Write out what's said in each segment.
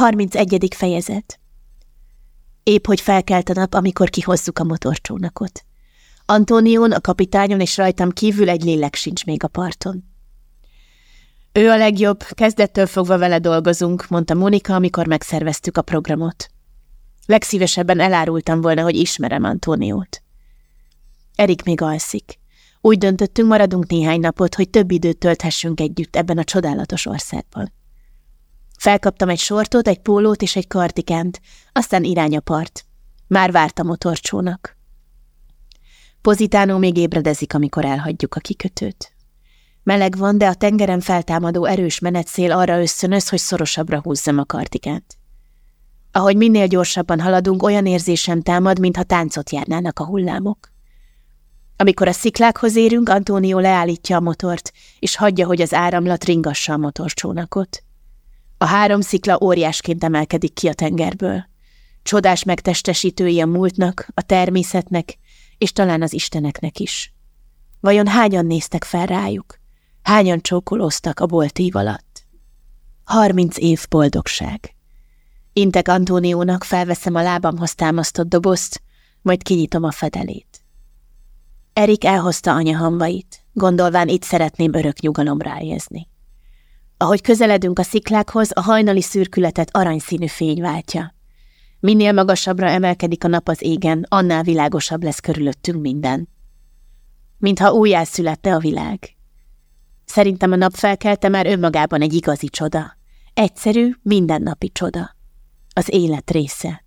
31. fejezet Épp hogy felkelt a nap, amikor kihozzuk a motorcsónakot. Antónión, a kapitányon és rajtam kívül egy lélek sincs még a parton. Ő a legjobb, kezdettől fogva vele dolgozunk, mondta Monika, amikor megszerveztük a programot. Legszívesebben elárultam volna, hogy ismerem Antóniót. Erik még alszik. Úgy döntöttünk, maradunk néhány napot, hogy több időt tölthessünk együtt ebben a csodálatos országban. Felkaptam egy sortot, egy pólót és egy kardikánt, aztán irány a part. Már várt a motorcsónak. Pozitánó még ébredezik, amikor elhagyjuk a kikötőt. Meleg van, de a tengeren feltámadó erős menetszél arra összönöz, hogy szorosabbra húzzam a kardikánt. Ahogy minél gyorsabban haladunk, olyan érzésem támad, mintha táncot járnának a hullámok. Amikor a sziklákhoz érünk, Antónió leállítja a motort, és hagyja, hogy az áramlat ringassa a motorcsónakot. A három szikla óriásként emelkedik ki a tengerből. Csodás megtestesítői a múltnak, a természetnek, és talán az isteneknek is. Vajon hányan néztek fel rájuk? Hányan csókolóztak a boltív alatt? Harminc év boldogság. Intek Antóniónak, felveszem a lábamhoz támasztott dobozt, majd kinyitom a fedelét. Erik elhozta anya hamvait, gondolván itt szeretném örök nyugalomra helyezni. Ahogy közeledünk a sziklákhoz, a hajnali szürkületet aranyszínű fény váltja. Minél magasabbra emelkedik a nap az égen, annál világosabb lesz körülöttünk minden. Mintha újjászülette a világ. Szerintem a nap felkelte már önmagában egy igazi csoda. Egyszerű, mindennapi csoda. Az élet része.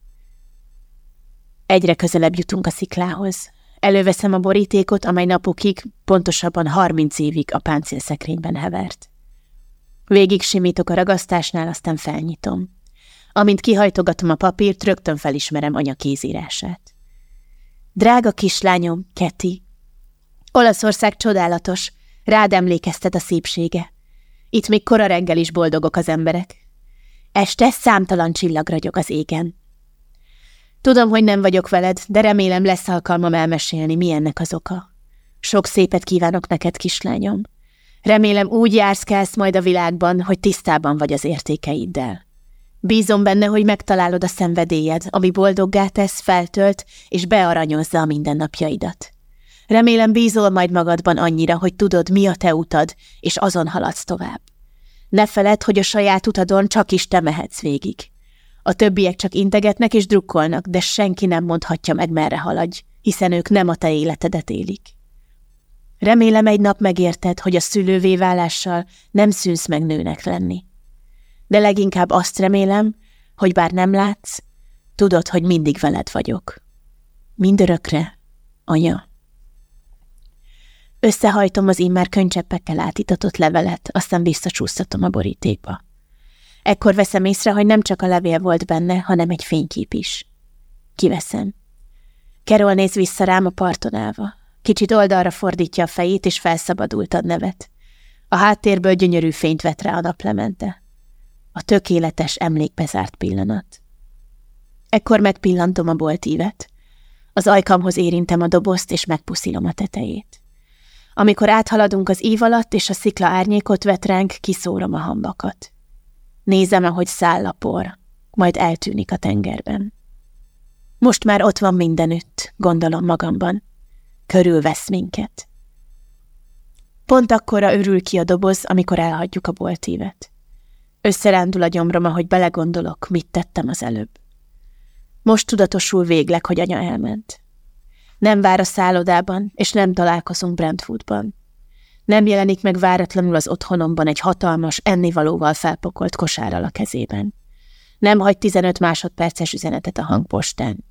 Egyre közelebb jutunk a sziklához. Előveszem a borítékot, amely napokig, pontosabban harminc évig a páncélszekrényben hevert. Végig simítok a ragasztásnál, aztán felnyitom. Amint kihajtogatom a papírt, rögtön felismerem anya kézírását. Drága kislányom, Keti, Olaszország csodálatos, rád emlékeztet a szépsége. Itt még kora reggel is boldogok az emberek. Este számtalan csillag ragyog az égen. Tudom, hogy nem vagyok veled, de remélem lesz alkalmam elmesélni, mi ennek az oka. Sok szépet kívánok neked, kislányom. Remélem úgy jársz kelsz majd a világban, hogy tisztában vagy az értékeiddel. Bízom benne, hogy megtalálod a szenvedélyed, ami boldoggá tesz, feltölt és bearanyozza a mindennapjaidat. Remélem bízol majd magadban annyira, hogy tudod, mi a te utad, és azon haladsz tovább. Ne feledd, hogy a saját utadon csak is te mehetsz végig. A többiek csak integetnek és drukkolnak, de senki nem mondhatja meg, merre haladj, hiszen ők nem a te életedet élik. Remélem egy nap megérted, hogy a szülővé válással nem szűnsz meg nőnek lenni. De leginkább azt remélem, hogy bár nem látsz, tudod, hogy mindig veled vagyok. Mindörökre, anya. Összehajtom az immár könycseppekkel átitatott levelet, aztán visszacsúsztatom a borítékba. Ekkor veszem észre, hogy nem csak a levél volt benne, hanem egy fénykép is. Kiveszem. Kerol néz vissza rám a parton állva. Kicsit oldalra fordítja a fejét, és felszabadultad nevet. A háttérből gyönyörű fényt vet rá a naplemente. A tökéletes emlékbezárt pillanat. Ekkor megpillantom a boltívet. Az ajkamhoz érintem a dobozt, és megpuszilom a tetejét. Amikor áthaladunk az ív alatt, és a szikla árnyékot vet ránk, kiszórom a hambakat. Nézem, ahogy száll a por, majd eltűnik a tengerben. Most már ott van mindenütt, gondolom magamban. Körülvesz minket. Pont akkora örül ki a doboz, amikor elhagyjuk a boltívet. Összerándul a gyomrom, ahogy belegondolok, mit tettem az előbb. Most tudatosul végleg, hogy anya elment. Nem vár a szállodában, és nem találkozunk Brentwoodban. Nem jelenik meg váratlanul az otthonomban egy hatalmas, ennivalóval felpokolt kosárral a kezében. Nem hagy 15 másodperces üzenetet a hangpostán.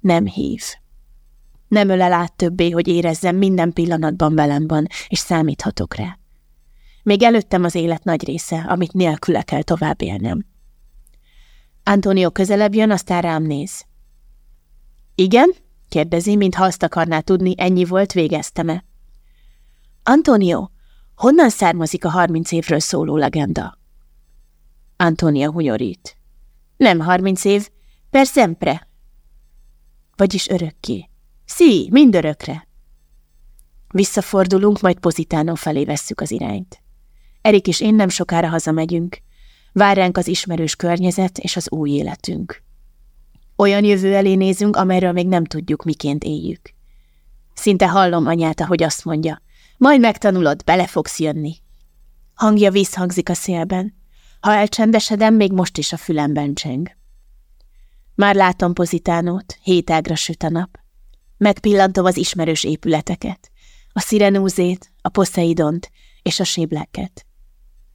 Nem hív. Nem ölel át többé, hogy érezzem, minden pillanatban velem van, és számíthatok rá. Még előttem az élet nagy része, amit nélküle kell tovább élnem. Antonio közelebb jön, aztán rám néz. Igen? kérdezi, mintha azt akarná tudni, ennyi volt, végeztem-e. Antonio, honnan származik a harminc évről szóló legenda? Antonia hunyorít. Nem harminc év, per sempre. Vagyis örökké. Szí, mindörökre. Visszafordulunk, majd Pozitánó felé vesszük az irányt. Erik és én nem sokára hazamegyünk. Vár ránk az ismerős környezet és az új életünk. Olyan jövő elé nézünk, amelyről még nem tudjuk, miként éljük. Szinte hallom anyát, ahogy azt mondja. Majd megtanulod, bele fogsz jönni. Hangja visszhangzik a szélben. Ha elcsendesedem, még most is a fülemben cseng. Már látom Pozitánót, hétágra süt a nap. Megpillantom az ismerős épületeket, a Szirenúzét, a Poseidont és a Sébleket.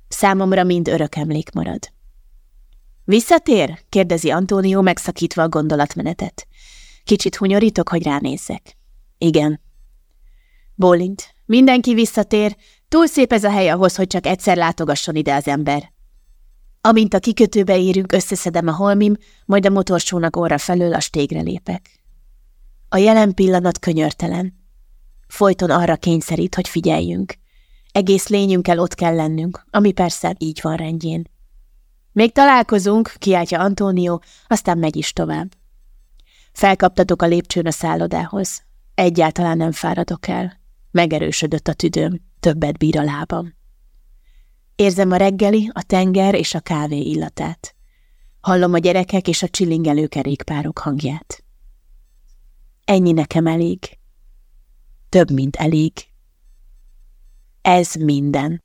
Számomra mind örök emlék marad. Visszatér? kérdezi Antónió megszakítva a gondolatmenetet. Kicsit hunyorítok, hogy ránézzek. Igen. Bólint. Mindenki visszatér, túl szép ez a hely ahhoz, hogy csak egyszer látogasson ide az ember. Amint a kikötőbe érünk, összeszedem a holmim, majd a motorsónak orra felől a stégre lépek. A jelen pillanat könyörtelen. Folyton arra kényszerít, hogy figyeljünk. Egész lényünkkel ott kell lennünk, ami persze így van rendjén. Még találkozunk, kiáltja Antónió, aztán megy is tovább. Felkaptatok a lépcsőn a szállodához. Egyáltalán nem fáradok el. Megerősödött a tüdőm, többet bír a lábam. Érzem a reggeli, a tenger és a kávé illatát. Hallom a gyerekek és a csilingelő kerékpárok hangját. Ennyi nekem elég. Több, mint elég. Ez minden.